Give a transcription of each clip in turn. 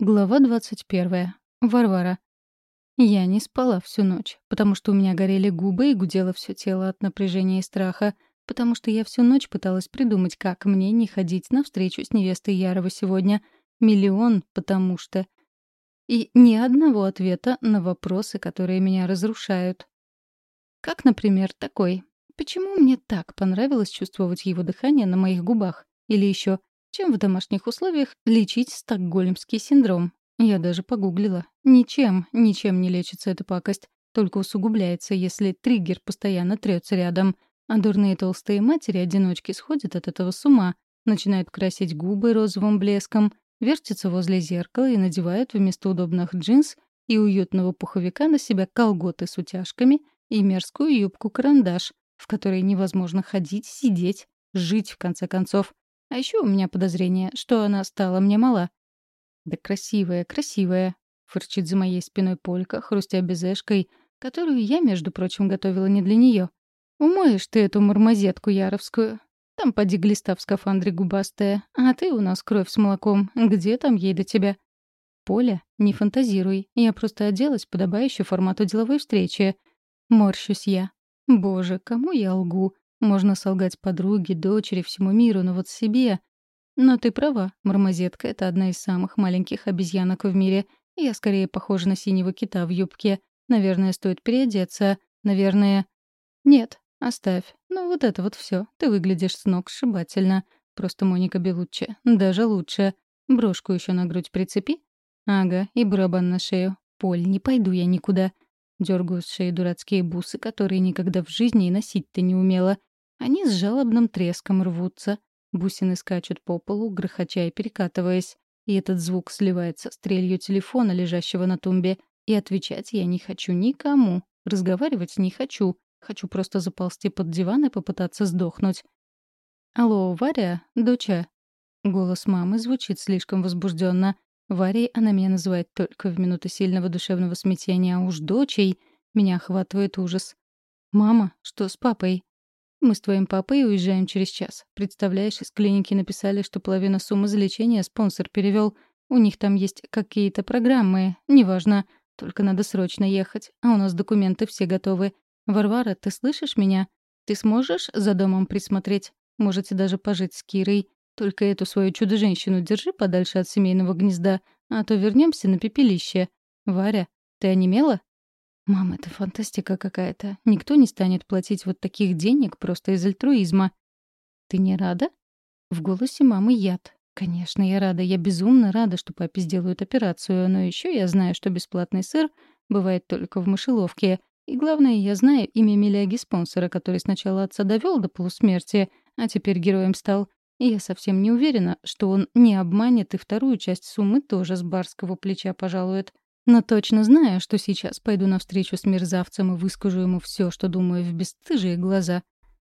Глава 21. Варвара. Я не спала всю ночь, потому что у меня горели губы и гудело все тело от напряжения и страха, потому что я всю ночь пыталась придумать, как мне не ходить на встречу с невестой Ярова сегодня. Миллион, потому что... И ни одного ответа на вопросы, которые меня разрушают. Как, например, такой. Почему мне так понравилось чувствовать его дыхание на моих губах? Или еще чем в домашних условиях лечить стокгольмский синдром? Я даже погуглила. Ничем, ничем не лечится эта пакость. Только усугубляется, если триггер постоянно трется рядом. А дурные толстые матери-одиночки сходят от этого с ума, начинают красить губы розовым блеском, вертятся возле зеркала и надевают вместо удобных джинс и уютного пуховика на себя колготы с утяжками и мерзкую юбку-карандаш, в которой невозможно ходить, сидеть, жить, в конце концов. А еще у меня подозрение, что она стала мне мала. «Да красивая, красивая», — фырчит за моей спиной Полька, хрустя безэшкой, которую я, между прочим, готовила не для нее. «Умоешь ты эту мармозетку яровскую. Там поди глиста в скафандре губастая, а ты у нас кровь с молоком. Где там ей до тебя?» «Поля, не фантазируй. Я просто оделась подобающе формату деловой встречи. Морщусь я. Боже, кому я лгу? Можно солгать подруге, дочери, всему миру, но вот себе... Но ты права, мармозетка — это одна из самых маленьких обезьянок в мире. Я скорее похожа на синего кита в юбке. Наверное, стоит переодеться. Наверное... Нет, оставь. Ну вот это вот все. Ты выглядишь с ног сшибательно. Просто Моника Белуччи. Даже лучше. Брошку еще на грудь прицепи. Ага, и барабан на шею. Поль, не пойду я никуда. Дергаю с шеи дурацкие бусы, которые никогда в жизни и носить-то не умела. Они с жалобным треском рвутся. Бусины скачут по полу, грохоча и перекатываясь. И этот звук сливается с трелью телефона, лежащего на тумбе. И отвечать я не хочу никому. Разговаривать не хочу. Хочу просто заползти под диван и попытаться сдохнуть. «Алло, Варя? Доча?» Голос мамы звучит слишком возбужденно. Варей она меня называет только в минуты сильного душевного смятения, а уж дочей меня охватывает ужас. «Мама, что с папой?» Мы с твоим папой уезжаем через час. Представляешь, из клиники написали, что половина суммы за лечение спонсор перевел. У них там есть какие-то программы, неважно. Только надо срочно ехать, а у нас документы все готовы. Варвара, ты слышишь меня? Ты сможешь за домом присмотреть? Можете даже пожить с Кирой. Только эту свою чудо-женщину держи подальше от семейного гнезда, а то вернемся на пепелище. Варя, ты онемела? «Мам, это фантастика какая-то. Никто не станет платить вот таких денег просто из альтруизма». «Ты не рада?» В голосе мамы яд. «Конечно, я рада. Я безумно рада, что папе сделают операцию. Но еще я знаю, что бесплатный сыр бывает только в мышеловке. И главное, я знаю имя Миляги-спонсора, который сначала отца довел до полусмерти, а теперь героем стал. И я совсем не уверена, что он не обманет и вторую часть суммы тоже с барского плеча пожалует. Но точно знаю, что сейчас пойду навстречу с мерзавцем и выскажу ему все, что думаю в бесстыжие глаза.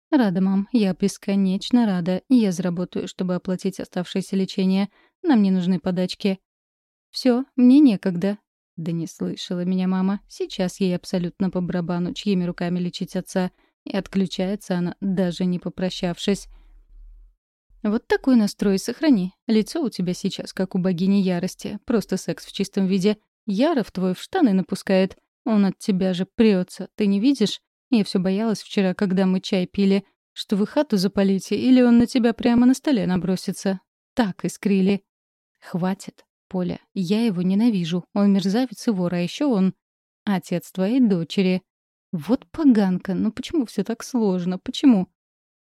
Рада, мам, я бесконечно рада. Я заработаю, чтобы оплатить оставшееся лечение. Нам не нужны подачки. Все, мне некогда. Да не слышала меня мама. Сейчас ей абсолютно по барабану, чьими руками лечить отца. И отключается она, даже не попрощавшись. Вот такой настрой сохрани. Лицо у тебя сейчас, как у богини ярости. Просто секс в чистом виде. Яров твой в штаны напускает. Он от тебя же прется. Ты не видишь? Я все боялась вчера, когда мы чай пили, что вы хату запалите, или он на тебя прямо на столе набросится. Так искрили. Хватит, Поля. Я его ненавижу. Он мерзавец и вор, а еще он отец твоей дочери. Вот поганка, ну почему все так сложно? Почему?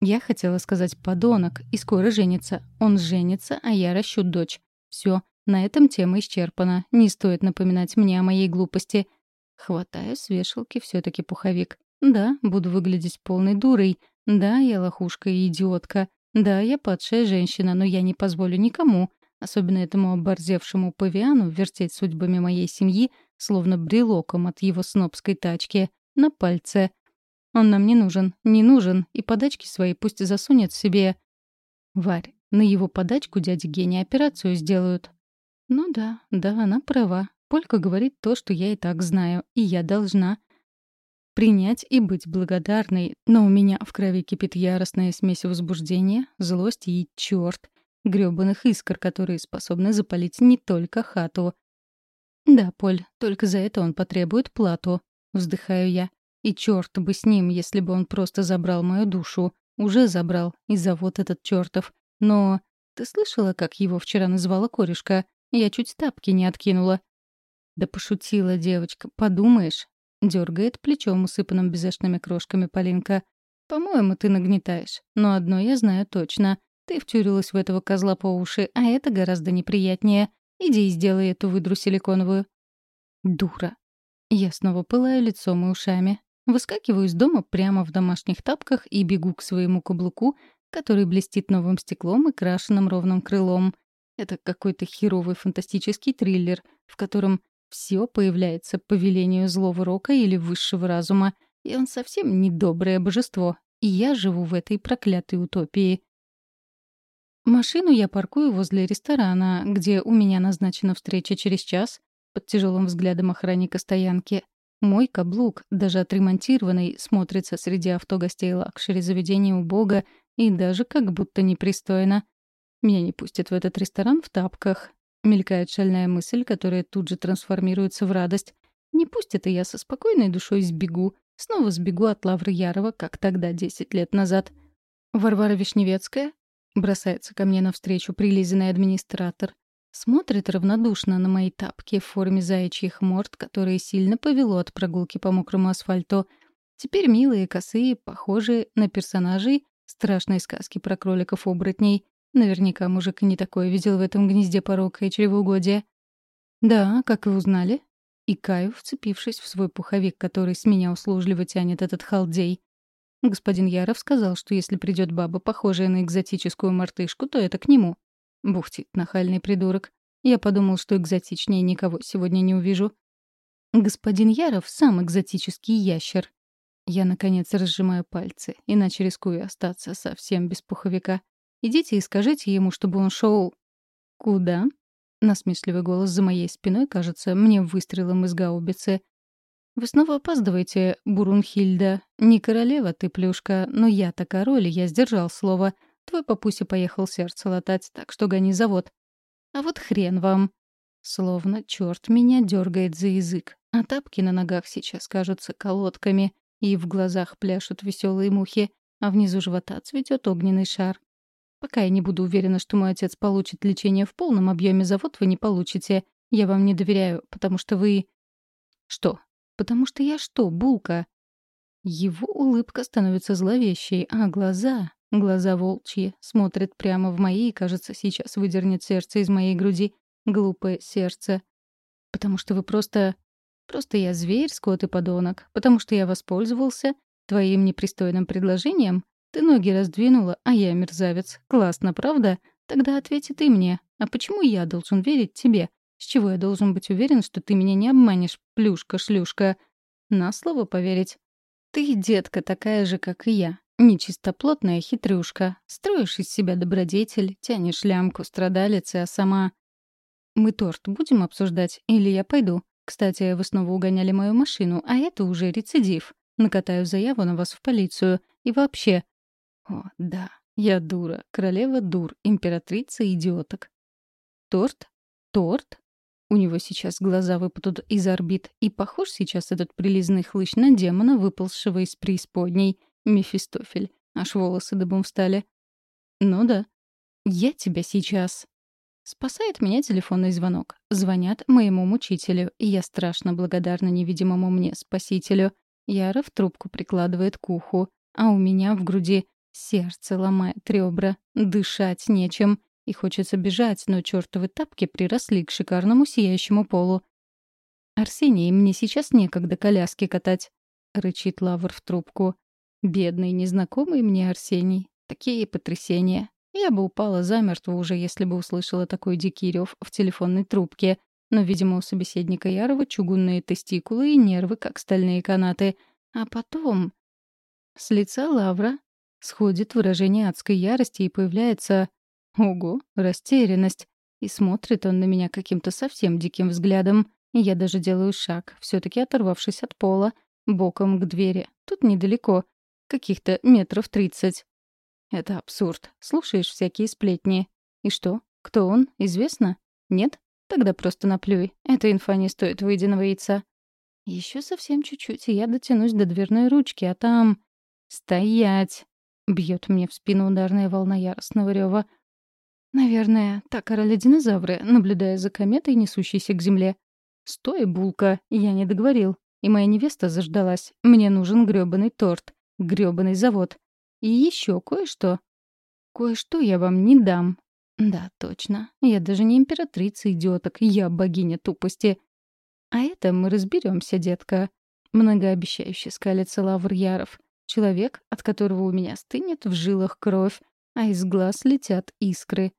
Я хотела сказать подонок, и скоро женится. Он женится, а я ращу дочь. Все, на этом тема исчерпана. Не стоит напоминать мне о моей глупости. Хватаю с вешалки все таки пуховик. Да, буду выглядеть полной дурой. Да, я лохушка и идиотка. Да, я падшая женщина, но я не позволю никому, особенно этому оборзевшему павиану, вертеть судьбами моей семьи, словно брелоком от его снобской тачки, на пальце. Он нам не нужен, не нужен, и подачки свои пусть засунет себе. Варь, на его подачку дяди Гене операцию сделают. Ну да, да, она права. Полька говорит то, что я и так знаю, и я должна принять и быть благодарной, но у меня в крови кипит яростная смесь возбуждения, злости и чёрт. грёбаных искр, которые способны запалить не только хату. «Да, Поль, только за это он потребует плату», — вздыхаю я. «И чёрт бы с ним, если бы он просто забрал мою душу. Уже забрал, и завод этот чёртов. Но ты слышала, как его вчера называла корешка? Я чуть тапки не откинула». «Да пошутила девочка, подумаешь». Дёргает плечом, усыпанным безэшными крошками Полинка. «По-моему, ты нагнетаешь. Но одно я знаю точно. Ты втюрилась в этого козла по уши, а это гораздо неприятнее. Иди и сделай эту выдру силиконовую». «Дура». Я снова пылаю лицом и ушами. Выскакиваю из дома прямо в домашних тапках и бегу к своему каблуку, который блестит новым стеклом и крашенным ровным крылом. Это какой-то херовый фантастический триллер, в котором все появляется по велению злого рока или высшего разума, и он совсем не доброе божество, и я живу в этой проклятой утопии. Машину я паркую возле ресторана, где у меня назначена встреча через час, под тяжелым взглядом охранника стоянки. Мой каблук, даже отремонтированный, смотрится среди авто гостей luxury заведения убого и даже как будто непристойно. Меня не пустят в этот ресторан в тапках. Мелькает шальная мысль, которая тут же трансформируется в радость. Не пустят, и я со спокойной душой сбегу. Снова сбегу от Лавры Ярова, как тогда, 10 лет назад. Варвара Вишневецкая Бросается ко мне навстречу прилизанный администратор. Смотрит равнодушно на мои тапки в форме заячьих морд, которые сильно повело от прогулки по мокрому асфальту. Теперь милые, косые, похожие на персонажей страшной сказки про кроликов-оборотней. Наверняка мужик не такое видел в этом гнезде порока и чревоугодия. «Да, как вы узнали?» И Каю, вцепившись в свой пуховик, который с меня услужливо тянет этот халдей. Господин Яров сказал, что если придет баба, похожая на экзотическую мартышку, то это к нему. Бухтит нахальный придурок. Я подумал, что экзотичнее никого сегодня не увижу. Господин Яров — сам экзотический ящер. Я, наконец, разжимаю пальцы, иначе рискую остаться совсем без пуховика. Идите и скажите ему, чтобы он шел... Куда? Насмешливый голос за моей спиной кажется мне выстрелом из гаубицы. «Вы снова опаздываете, Бурунхильда. Не королева ты, плюшка, но я-то король, и я сдержал слово. Твой папуся поехал сердце латать, так что гони завод. А вот хрен вам». Словно черт меня дергает за язык, а тапки на ногах сейчас кажутся колодками, и в глазах пляшут веселые мухи, а внизу живота цветет огненный шар. Пока я не буду уверена, что мой отец получит лечение в полном объеме, завод вы не получите. Я вам не доверяю, потому что вы... Что, Потому что я что, булка? Его улыбка становится зловещей, а глаза, глаза волчьи, смотрят прямо в мои и, кажется, сейчас выдернет сердце из моей груди. Глупое сердце. Потому что вы просто... Просто я зверь, скот и подонок. Потому что я воспользовался твоим непристойным предложением. Ты ноги раздвинула, а я мерзавец. Классно, правда? Тогда ответи ты мне. А почему я должен верить тебе? С чего я должен быть уверен, что ты меня не обманешь, плюшка-шлюшка? На слово поверить. Ты, детка, такая же, как и я. Нечистоплотная хитрюшка. Строишь из себя добродетель, тянешь лямку страдалицы, а сама... Мы торт будем обсуждать или я пойду? Кстати, вы снова угоняли мою машину, а это уже рецидив. Накатаю заяву на вас в полицию. И вообще... О, да, я дура, королева дур, императрица идиоток. Торт? Торт? У него сейчас глаза выпадут из орбит, и похож сейчас этот прилизный хлыщ на демона, выползшего из преисподней. Мефистофель. Аж волосы дыбом встали. Ну да. Я тебя сейчас. Спасает меня телефонный звонок. Звонят моему мучителю, и я страшно благодарна невидимому мне спасителю. Яра в трубку прикладывает к уху, а у меня в груди сердце ломает ребра, дышать нечем. И хочется бежать, но чертовы тапки приросли к шикарному сияющему полу. «Арсений, мне сейчас некогда коляски катать», — рычит Лавр в трубку. «Бедный, незнакомый мне Арсений. Такие потрясения. Я бы упала замертво уже, если бы услышала такой дикий рев в телефонной трубке. Но, видимо, у собеседника Ярова чугунные тестикулы и нервы, как стальные канаты. А потом... С лица Лавра сходит выражение адской ярости и появляется Ого, растерянность. И смотрит он на меня каким-то совсем диким взглядом. Я даже делаю шаг, все таки оторвавшись от пола, боком к двери. Тут недалеко, каких-то метров тридцать. Это абсурд. Слушаешь всякие сплетни. И что? Кто он? Известно? Нет? Тогда просто наплюй. Эта инфа не стоит выеденного яйца. Еще совсем чуть-чуть, и я дотянусь до дверной ручки, а там... «Стоять!» — бьет мне в спину ударная волна яростного рева. Наверное, так орали динозавры, наблюдая за кометой, несущейся к земле. «Стой, булка!» Я не договорил. И моя невеста заждалась. Мне нужен грёбаный торт, грёбаный завод. И еще кое-что. Кое-что я вам не дам. Да, точно. Я даже не императрица идиоток, я богиня тупости. А это мы разберемся, детка. Многообещающе скалится Лавр Яров. Человек, от которого у меня стынет в жилах кровь, а из глаз летят искры.